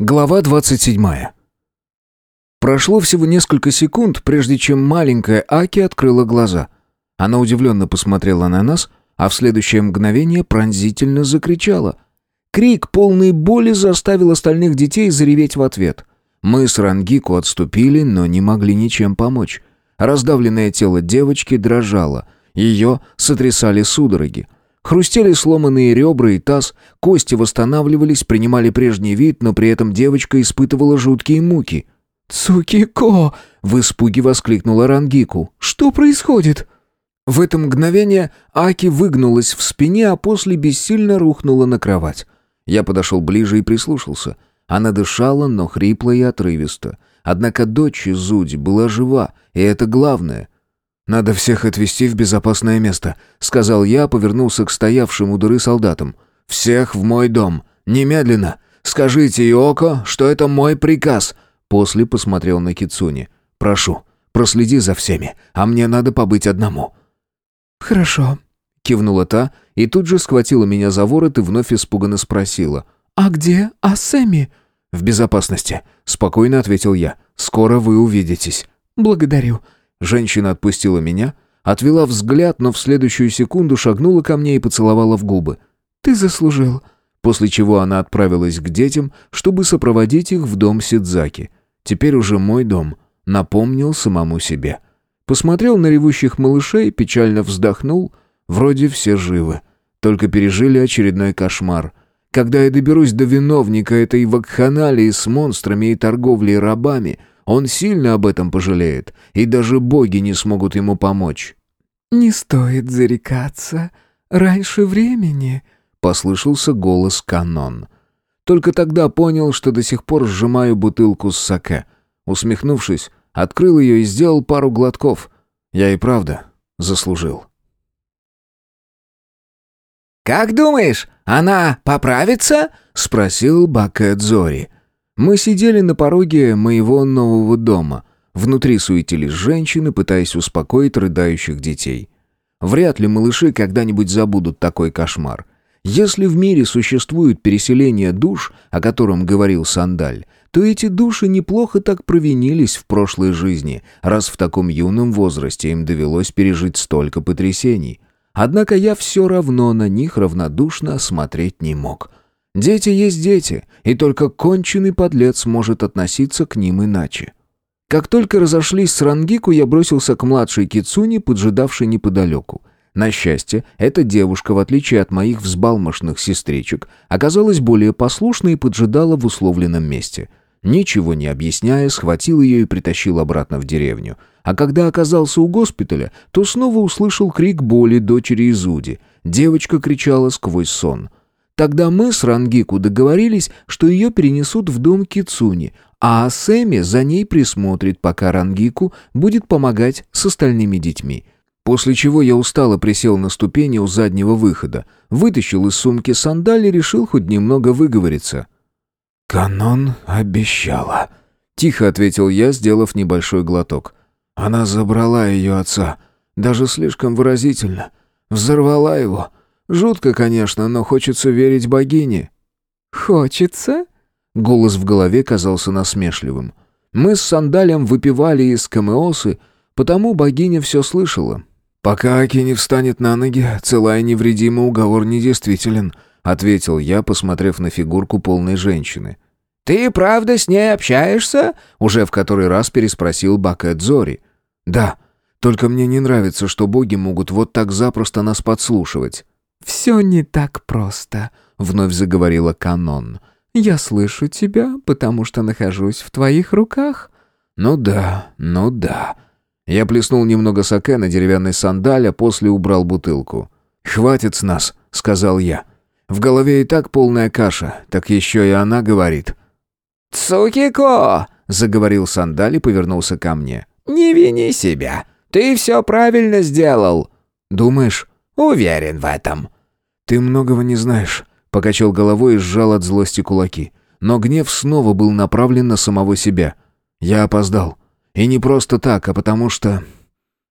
Глава 27. Прошло всего несколько секунд, прежде чем маленькая Аки открыла глаза. Она удивленно посмотрела на нас, а в следующее мгновение пронзительно закричала. Крик полной боли заставил остальных детей зареветь в ответ. Мы с Рангику отступили, но не могли ничем помочь. Раздавленное тело девочки дрожало. Ее сотрясали судороги. Хрустели сломанные ребра и таз, кости восстанавливались, принимали прежний вид, но при этом девочка испытывала жуткие муки. «Цукико!» — в испуге воскликнула Рангику. «Что происходит?» В это мгновение Аки выгнулась в спине, а после бессильно рухнула на кровать. Я подошел ближе и прислушался. Она дышала, но хрипло и отрывисто. Однако дочь Зуди была жива, и это главное — «Надо всех отвезти в безопасное место», — сказал я, повернулся к стоявшим у дыры солдатам. «Всех в мой дом. Немедленно. Скажите Иоко, что это мой приказ». После посмотрел на Кицуни. «Прошу, проследи за всеми, а мне надо побыть одному». «Хорошо», — кивнула та и тут же схватила меня за ворот и вновь испуганно спросила. «А где Асэми?» «В безопасности», — спокойно ответил я. «Скоро вы увидитесь». «Благодарю. Женщина отпустила меня, отвела взгляд, но в следующую секунду шагнула ко мне и поцеловала в губы. «Ты заслужил». После чего она отправилась к детям, чтобы сопроводить их в дом Сидзаки. Теперь уже мой дом, напомнил самому себе. Посмотрел на ревущих малышей, печально вздохнул. Вроде все живы. Только пережили очередной кошмар. Когда я доберусь до виновника этой вакханалии с монстрами и торговлей рабами, он сильно об этом пожалеет, и даже боги не смогут ему помочь». «Не стоит зарекаться. Раньше времени», — послышался голос Канон. Только тогда понял, что до сих пор сжимаю бутылку с саке. Усмехнувшись, открыл ее и сделал пару глотков. Я и правда заслужил. «Как думаешь, она поправится?» — спросил Бакет Зори. Мы сидели на пороге моего нового дома. Внутри суетились женщины, пытаясь успокоить рыдающих детей. Вряд ли малыши когда-нибудь забудут такой кошмар. Если в мире существует переселение душ, о котором говорил Сандаль, то эти души неплохо так провинились в прошлой жизни, раз в таком юном возрасте им довелось пережить столько потрясений. Однако я все равно на них равнодушно смотреть не мог. Дети есть дети, и только конченый подлец может относиться к ним иначе. Как только разошлись с Рангику, я бросился к младшей Кицуни, поджидавшей неподалеку. На счастье, эта девушка, в отличие от моих взбалмошных сестричек, оказалась более послушной и поджидала в условленном месте. Ничего не объясняя, схватил ее и притащил обратно в деревню. А когда оказался у госпиталя, то снова услышал крик боли дочери Изуди. Девочка кричала сквозь сон. Тогда мы с Рангику договорились, что ее перенесут в дом Кицуни, а Сэми за ней присмотрит, пока Рангику будет помогать с остальными детьми. После чего я устало присел на ступени у заднего выхода, вытащил из сумки сандали и решил хоть немного выговориться. «Канон обещала», — тихо ответил я, сделав небольшой глоток. «Она забрала ее отца, даже слишком выразительно. Взорвала его, Жутко, конечно, но хочется верить богине». «Хочется?» Голос в голове казался насмешливым. Мы с Сандалем выпивали из камеосы, потому богиня все слышала. «Пока Аки не встанет на ноги, целая невредима уговор недействителен», — ответил я, посмотрев на фигурку полной женщины. «Ты правда с ней общаешься?» — уже в который раз переспросил Бакет Зори. «Да, только мне не нравится, что боги могут вот так запросто нас подслушивать». «Все не так просто», — вновь заговорила Канон. «Я слышу тебя, потому что нахожусь в твоих руках». «Ну да, ну да». Я плеснул немного саке на деревянный сандаль, а после убрал бутылку. «Хватит с нас», — сказал я. «В голове и так полная каша, так еще и она говорит». «Цукико!» — заговорил сандаль и повернулся ко мне. «Не вини себя. Ты все правильно сделал». «Думаешь?» Уверен в этом». «Ты многого не знаешь», — покачал головой и сжал от злости кулаки. Но гнев снова был направлен на самого себя. Я опоздал. И не просто так, а потому что...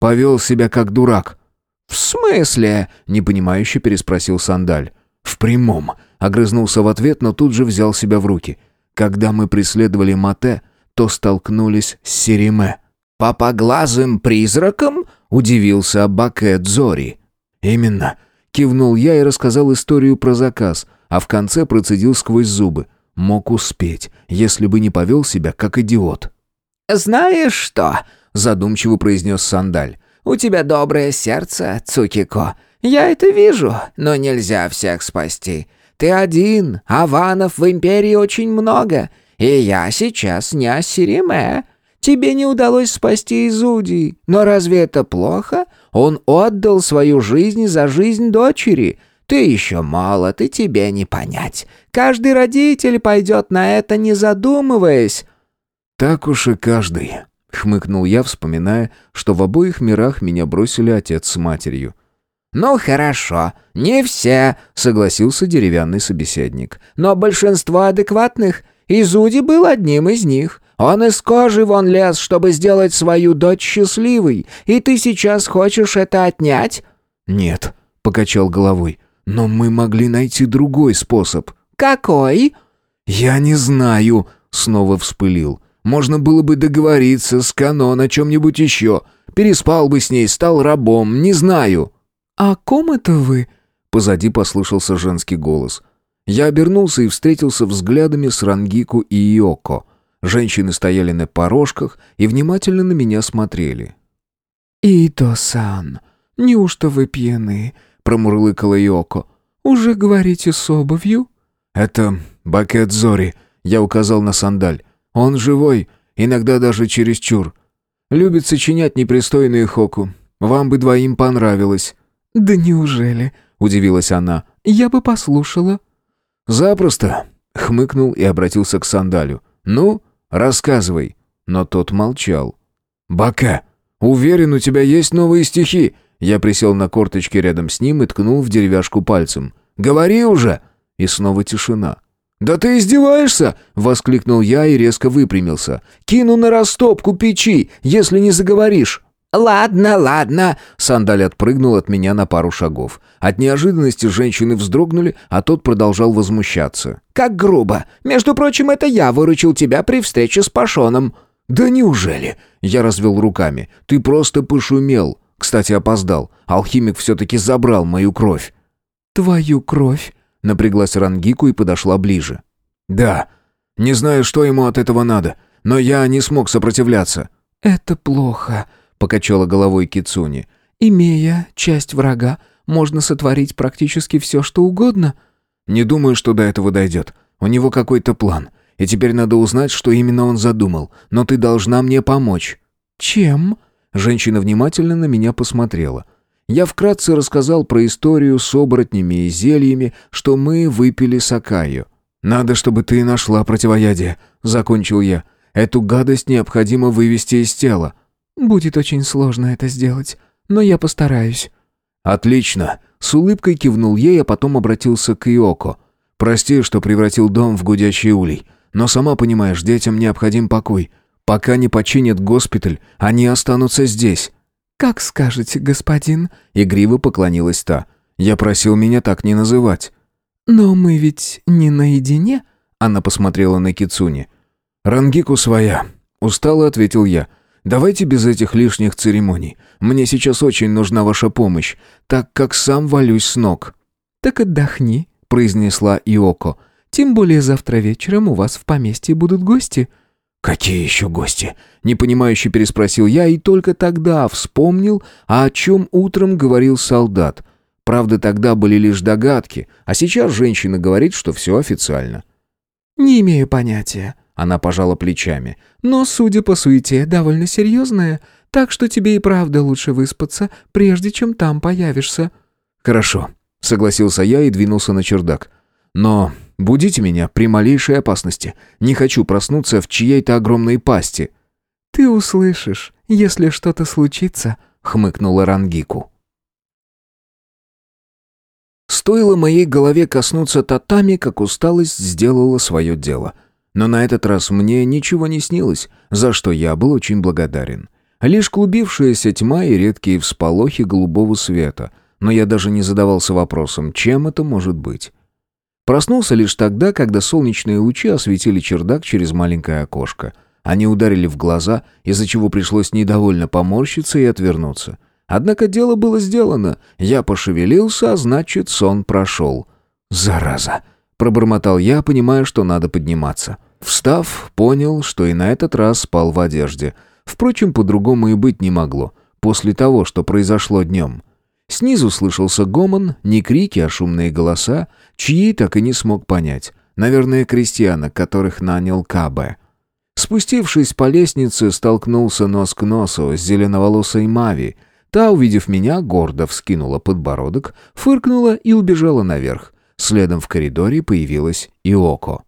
Повел себя как дурак. «В смысле?» — непонимающе переспросил Сандаль. «В прямом», — огрызнулся в ответ, но тут же взял себя в руки. Когда мы преследовали Мате, то столкнулись с Сериме». «Попоглазым призраком?» — удивился Бакет Зори. «Именно». Кивнул я и рассказал историю про заказ, а в конце процедил сквозь зубы. Мог успеть, если бы не повел себя как идиот. «Знаешь что?» — задумчиво произнес Сандаль. «У тебя доброе сердце, Цукико. Я это вижу, но нельзя всех спасти. Ты один, а ванов в Империи очень много, и я сейчас не Ассириме. Тебе не удалось спасти Изуди, но разве это плохо? Он отдал свою жизнь за жизнь дочери. Ты еще молод, и тебе не понять. Каждый родитель пойдет на это, не задумываясь». «Так уж и каждый», — хмыкнул я, вспоминая, что в обоих мирах меня бросили отец с матерью. «Ну хорошо, не все», — согласился деревянный собеседник. «Но большинство адекватных. Изуди был одним из них. Он из кожи вон лез, чтобы сделать свою дочь счастливой. И ты сейчас хочешь это отнять?» «Нет», — покачал головой. «Но мы могли найти другой способ». «Какой?» «Я не знаю», — снова вспылил. «Можно было бы договориться с Канон о чем-нибудь еще. Переспал бы с ней, стал рабом, не знаю». «О ком это вы?» Позади послышался женский голос. Я обернулся и встретился взглядами с Рангику и Иоко. Женщины стояли на порожках и внимательно на меня смотрели. «Ито-сан, неужто вы пьяны?» — промурлыкала Иоко. «Уже говорите с обувью?» «Это Бакет Зори», — я указал на сандаль. «Он живой, иногда даже чересчур. Любит сочинять непристойные хоку. Вам бы двоим понравилось». «Да неужели?» — удивилась она. «Я бы послушала». «Запросто», — хмыкнул и обратился к сандалю. «Ну, рассказывай». Но тот молчал. «Бака, уверен, у тебя есть новые стихи?» Я присел на корточки рядом с ним и ткнул в деревяшку пальцем. «Говори уже!» И снова тишина. «Да ты издеваешься?» — воскликнул я и резко выпрямился. «Кину на растопку печи, если не заговоришь». «Ладно, ладно!» Сандаль отпрыгнул от меня на пару шагов. От неожиданности женщины вздрогнули, а тот продолжал возмущаться. «Как грубо! Между прочим, это я выручил тебя при встрече с Пашоном!» «Да неужели?» Я развел руками. «Ты просто пошумел. Кстати, опоздал. Алхимик все-таки забрал мою кровь». «Твою кровь?» Напряглась Рангику и подошла ближе. «Да. Не знаю, что ему от этого надо, но я не смог сопротивляться». «Это плохо», покачала головой Кицуни. Имея часть врага, можно сотворить практически все, что угодно. Не думаю, что до этого дойдет. У него какой-то план. И теперь надо узнать, что именно он задумал. Но ты должна мне помочь. Чем? Женщина внимательно на меня посмотрела. Я вкратце рассказал про историю с оборотнями и зельями, что мы выпили с Акаю. «Надо, чтобы ты нашла противоядие», — закончил я. «Эту гадость необходимо вывести из тела». Будет очень сложно это сделать, но я постараюсь». «Отлично!» — с улыбкой кивнул ей, а потом обратился к Иоко. «Прости, что превратил дом в гудящий улей, но сама понимаешь, детям необходим покой. Пока не починят госпиталь, они останутся здесь». «Как скажете, господин?» — игриво поклонилась та. «Я просил меня так не называть». «Но мы ведь не наедине?» — она посмотрела на Кицуни. «Рангику своя», — устало ответил я. Давайте без этих лишних церемоний. Мне сейчас очень нужна ваша помощь, так как сам валюсь с ног». «Так отдохни», — произнесла Иоко. «Тем более завтра вечером у вас в поместье будут гости». «Какие еще гости?» — непонимающе переспросил я и только тогда вспомнил, о чем утром говорил солдат. Правда, тогда были лишь догадки, а сейчас женщина говорит, что все официально. «Не имею понятия», она пожала плечами. «Но, судя по суете, довольно серьезная, так что тебе и правда лучше выспаться, прежде чем там появишься». «Хорошо», — согласился я и двинулся на чердак. «Но будите меня при малейшей опасности. Не хочу проснуться в чьей-то огромной пасти». «Ты услышишь, если что-то случится», — хмыкнула Рангику. Стоило моей голове коснуться татами, как усталость сделала свое дело — но на этот раз мне ничего не снилось, за что я был очень благодарен. Лишь клубившаяся тьма и редкие всполохи голубого света, но я даже не задавался вопросом, чем это может быть. Проснулся лишь тогда, когда солнечные лучи осветили чердак через маленькое окошко. Они ударили в глаза, из-за чего пришлось недовольно поморщиться и отвернуться. Однако дело было сделано. Я пошевелился, а значит, сон прошел. «Зараза!» — пробормотал я, понимая, что надо подниматься. Встав, понял, что и на этот раз спал в одежде. Впрочем, по-другому и быть не могло. После того, что произошло днем. Снизу слышался гомон, не крики, а шумные голоса, чьи так и не смог понять. Наверное, крестьянок, которых нанял КБ. Спустившись по лестнице, столкнулся нос к носу с зеленоволосой Мави. Та, увидев меня, гордо вскинула подбородок, фыркнула и убежала наверх. Следом в коридоре появилась Иоко.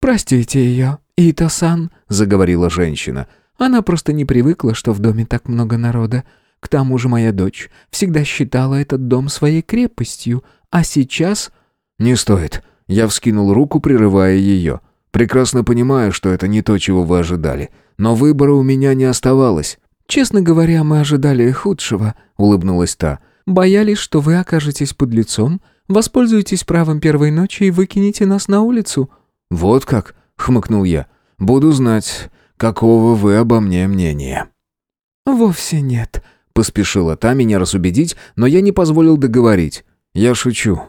«Простите ее, Ито-сан», — заговорила женщина. «Она просто не привыкла, что в доме так много народа. К тому же моя дочь всегда считала этот дом своей крепостью, а сейчас...» «Не стоит». Я вскинул руку, прерывая ее. «Прекрасно понимаю, что это не то, чего вы ожидали. Но выбора у меня не оставалось». «Честно говоря, мы ожидали худшего», — улыбнулась та. «Боялись, что вы окажетесь под лицом, воспользуетесь правом первой ночи и выкинете нас на улицу». «Вот как?» — хмыкнул я. «Буду знать, какого вы обо мне мнения». «Вовсе нет», — поспешила та меня разубедить, но я не позволил договорить. «Я шучу.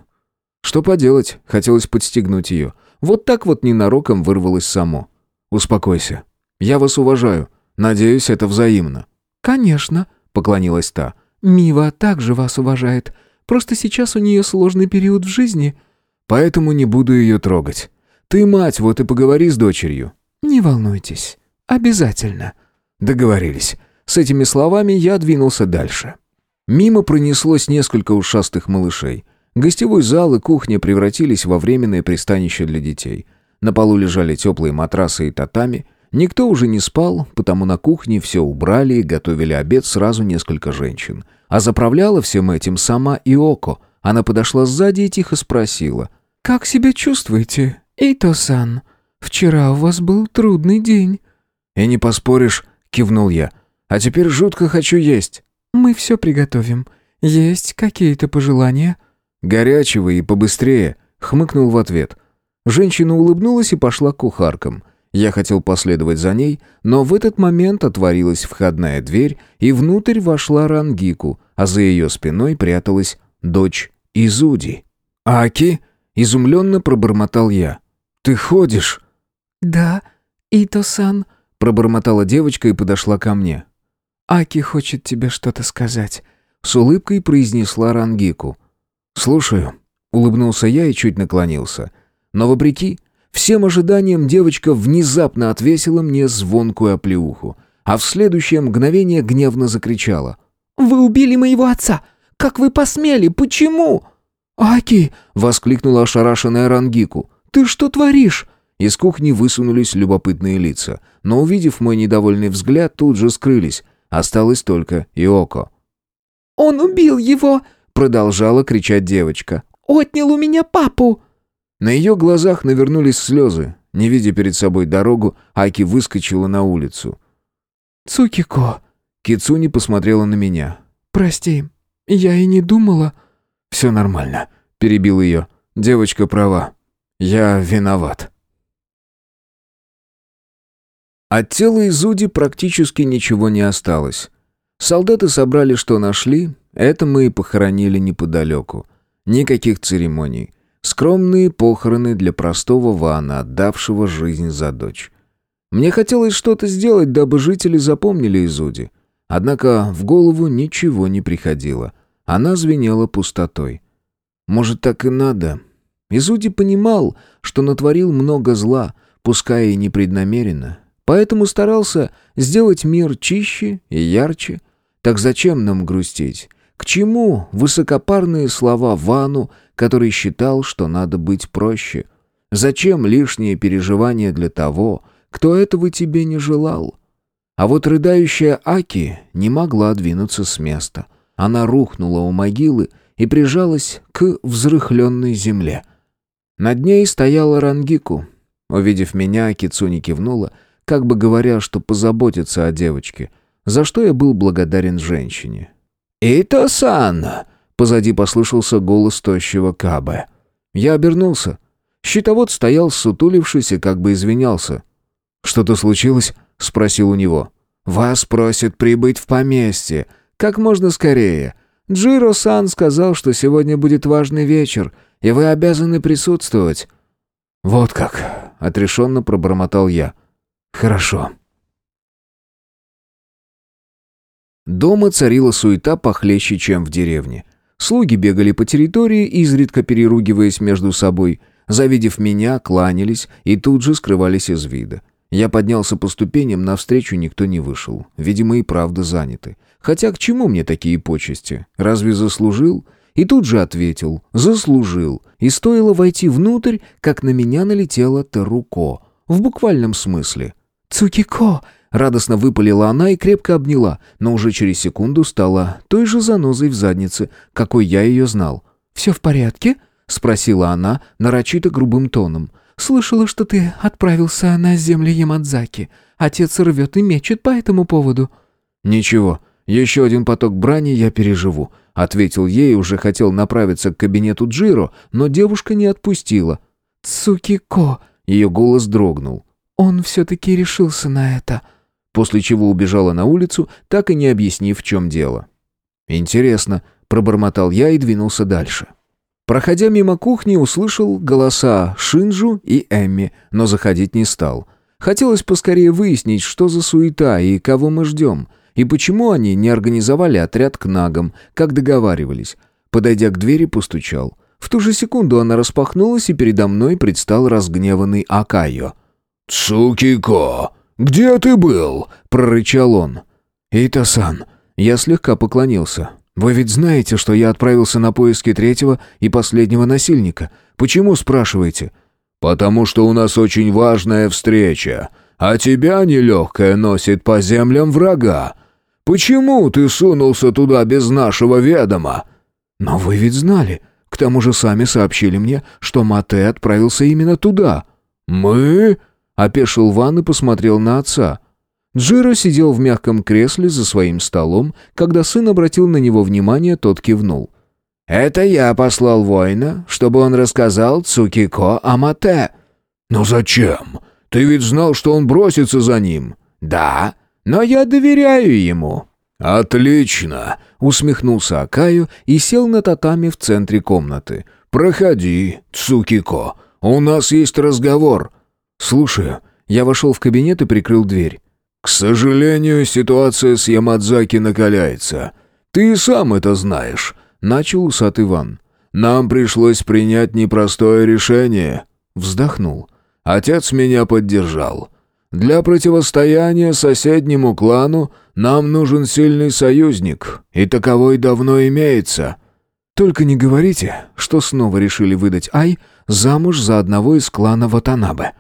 Что поделать, хотелось подстегнуть ее. Вот так вот ненароком вырвалось само. Успокойся. Я вас уважаю. Надеюсь, это взаимно». «Конечно», — поклонилась та. «Мива также вас уважает. Просто сейчас у нее сложный период в жизни». «Поэтому не буду ее трогать. Ты мать, вот и поговори с дочерью». «Не волнуйтесь. Обязательно». Договорились. С этими словами я двинулся дальше. Мимо пронеслось несколько ушастых малышей. Гостевой зал и кухня превратились во временное пристанище для детей. На полу лежали теплые матрасы и татами. Никто уже не спал, потому на кухне все убрали и готовили обед сразу несколько женщин. А заправляла всем этим сама Иоко. Она подошла сзади и тихо спросила. «Как себя чувствуете, Ито-сан? Вчера у вас был трудный день». «И не поспоришь», — кивнул я. «А теперь жутко хочу есть». «Мы все приготовим. Есть какие-то пожелания?» «Горячего и побыстрее», — хмыкнул в ответ. Женщина улыбнулась и пошла к кухаркам. Я хотел последовать за ней, но в этот момент отворилась входная дверь, и внутрь вошла Рангику, а за ее спиной пряталась дочь Изуди. «Аки?» — изумленно пробормотал я. «Ты ходишь?» «Да, Ито-сан», — пробормотала девочка и подошла ко мне. «Аки хочет тебе что-то сказать», — с улыбкой произнесла Рангику. «Слушаю», — улыбнулся я и чуть наклонился. Но вопреки всем ожиданиям девочка внезапно отвесила мне звонкую оплеуху, а в следующее мгновение гневно закричала. «Вы убили моего отца! Как вы посмели? Почему?» «Аки!» — воскликнула ошарашенная Рангику. «Ты что творишь?» Из кухни высунулись любопытные лица, но, увидев мой недовольный взгляд, тут же скрылись. Осталось только Иоко. «Он убил его!» Продолжала кричать девочка. «Отнял у меня папу!» На ее глазах навернулись слезы. Не видя перед собой дорогу, Аки выскочила на улицу. «Цукико!» Кицуни посмотрела на меня. «Прости, я и не думала...» «Все нормально», — перебил ее. «Девочка права. Я виноват». От тела Изуди практически ничего не осталось. Солдаты собрали, что нашли, это мы и похоронили неподалеку. Никаких церемоний. Скромные похороны для простого Вана, отдавшего жизнь за дочь. Мне хотелось что-то сделать, дабы жители запомнили Изуди. Однако в голову ничего не приходило. Она звенела пустотой. Может, так и надо. Изуди понимал, что натворил много зла, пускай и непреднамеренно. Поэтому старался сделать мир чище и ярче. Так зачем нам грустить? К чему высокопарные слова Вану, который считал, что надо быть проще? Зачем лишние переживания для того, кто этого тебе не желал? А вот рыдающая Аки не могла двинуться с места. Она рухнула у могилы и прижалась к взрыхленной земле. Над ней стояла Рангику. Увидев меня, Кицуни кивнула, как бы говоря, что позаботится о девочке, за что я был благодарен женщине. «Ито-сан!» — позади послышался голос тощего Кабе. Я обернулся. Щитовод стоял, сутулившись и как бы извинялся. «Что-то случилось?» — спросил у него. «Вас просят прибыть в поместье. Как можно скорее. Джиро-сан сказал, что сегодня будет важный вечер, и вы обязаны присутствовать». «Вот как», — отрешенно пробормотал я. «Хорошо». Дома царила суета похлеще, чем в деревне. Слуги бегали по территории, изредка переругиваясь между собой. Завидев меня, кланялись и тут же скрывались из вида. Я поднялся по ступеням, навстречу никто не вышел. Видимо, и правда заняты. Хотя к чему мне такие почести? Разве заслужил? И тут же ответил «заслужил». И стоило войти внутрь, как на меня налетела Таруко. В буквальном смысле. «Цукико!» Радостно выпалила она и крепко обняла, но уже через секунду стала той же занозой в заднице, какой я ее знал. «Все в порядке?» — спросила она нарочито грубым тоном. «Слышала, что ты отправился на земли Ямадзаки. Отец рвет и мечет по этому поводу». «Ничего, еще один поток брани я переживу», — ответил ей и уже хотел направиться к кабинету Джиро, но девушка не отпустила. «Цукико!» — ее голос дрогнул. «Он все-таки решился на это» после чего убежала на улицу, так и не объяснив, в чем дело. «Интересно», — пробормотал я и двинулся дальше. Проходя мимо кухни, услышал голоса Шинджу и Эмми, но заходить не стал. Хотелось поскорее выяснить, что за суета и кого мы ждем, и почему они не организовали отряд к нагам, как договаривались. Подойдя к двери, постучал. В ту же секунду она распахнулась, и передо мной предстал разгневанный Акайо. «Цукико!» «Где ты был?» — прорычал он. «Ита-сан». Я слегка поклонился. «Вы ведь знаете, что я отправился на поиски третьего и последнего насильника. Почему, спрашиваете?» «Потому что у нас очень важная встреча, а тебя нелегкая носит по землям врага. Почему ты сунулся туда без нашего ведома?» «Но вы ведь знали. К тому же сами сообщили мне, что Мате отправился именно туда». «Мы?» Опешил Ван и посмотрел на отца. Джиро сидел в мягком кресле за своим столом. Когда сын обратил на него внимание, тот кивнул. «Это я послал воина, чтобы он рассказал Цукико о Мате». «Но зачем? Ты ведь знал, что он бросится за ним». «Да, но я доверяю ему». «Отлично!» — усмехнулся Акаю и сел на татами в центре комнаты. «Проходи, Цукико, у нас есть разговор». «Слушаю». Я вошел в кабинет и прикрыл дверь. «К сожалению, ситуация с Ямадзаки накаляется. Ты и сам это знаешь», — начал усатый Иван. «Нам пришлось принять непростое решение». Вздохнул. «Отец меня поддержал. Для противостояния соседнему клану нам нужен сильный союзник, и таковой давно имеется». «Только не говорите, что снова решили выдать Ай замуж за одного из клана Ватанабе».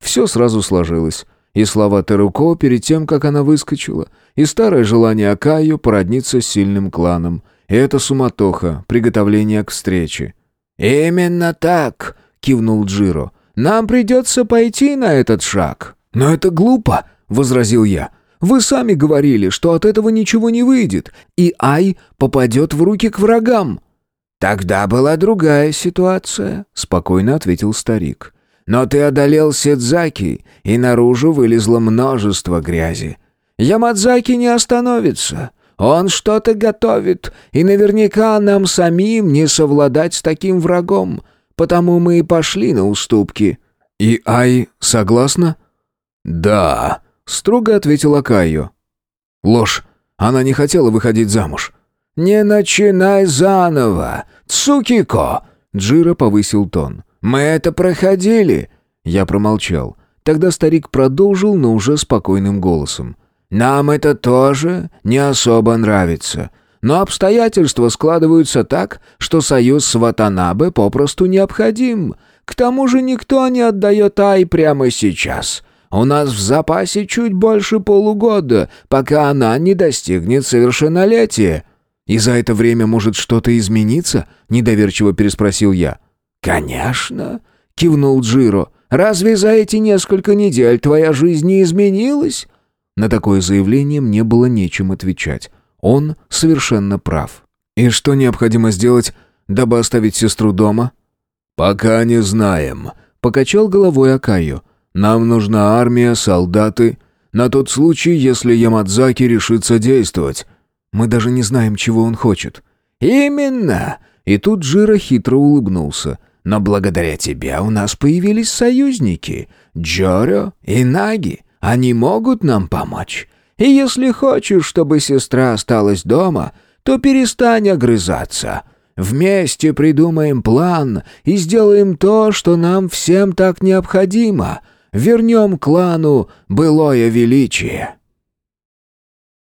Все сразу сложилось. И слова Теруко перед тем, как она выскочила, и старое желание Акаю породниться с сильным кланом, и это суматоха, приготовление к встрече. «Именно так», — кивнул Джиро. «Нам придется пойти на этот шаг». «Но это глупо», — возразил я. «Вы сами говорили, что от этого ничего не выйдет, и Ай попадет в руки к врагам». «Тогда была другая ситуация», — спокойно ответил старик. Но ты одолел Сидзаки, и наружу вылезло множество грязи. Ямадзаки не остановится. Он что-то готовит, и наверняка нам самим не совладать с таким врагом. Потому мы и пошли на уступки». «И Ай согласна?» «Да», — строго ответила Кайо. «Ложь. Она не хотела выходить замуж». «Не начинай заново, Цукико!» Джира повысил тон. Мы это проходили!» Я промолчал. Тогда старик продолжил, но уже спокойным голосом. «Нам это тоже не особо нравится. Но обстоятельства складываются так, что союз с Ватанабе попросту необходим. К тому же никто не отдает Ай прямо сейчас. У нас в запасе чуть больше полугода, пока она не достигнет совершеннолетия». «И за это время может что-то измениться?» — недоверчиво переспросил я. «Конечно», — кивнул Джиро. «Разве за эти несколько недель твоя жизнь не изменилась?» На такое заявление мне было нечем отвечать. Он совершенно прав. «И что необходимо сделать, дабы оставить сестру дома?» «Пока не знаем», — покачал головой Акаю. «Нам нужна армия, солдаты, на тот случай, если Ямадзаки решится действовать. Мы даже не знаем, чего он хочет». «Именно!» И тут Джира хитро улыбнулся. «Но благодаря тебе у нас появились союзники. Джоро и Наги. Они могут нам помочь. И если хочешь, чтобы сестра осталась дома, то перестань огрызаться. Вместе придумаем план и сделаем то, что нам всем так необходимо. Вернем клану былое величие».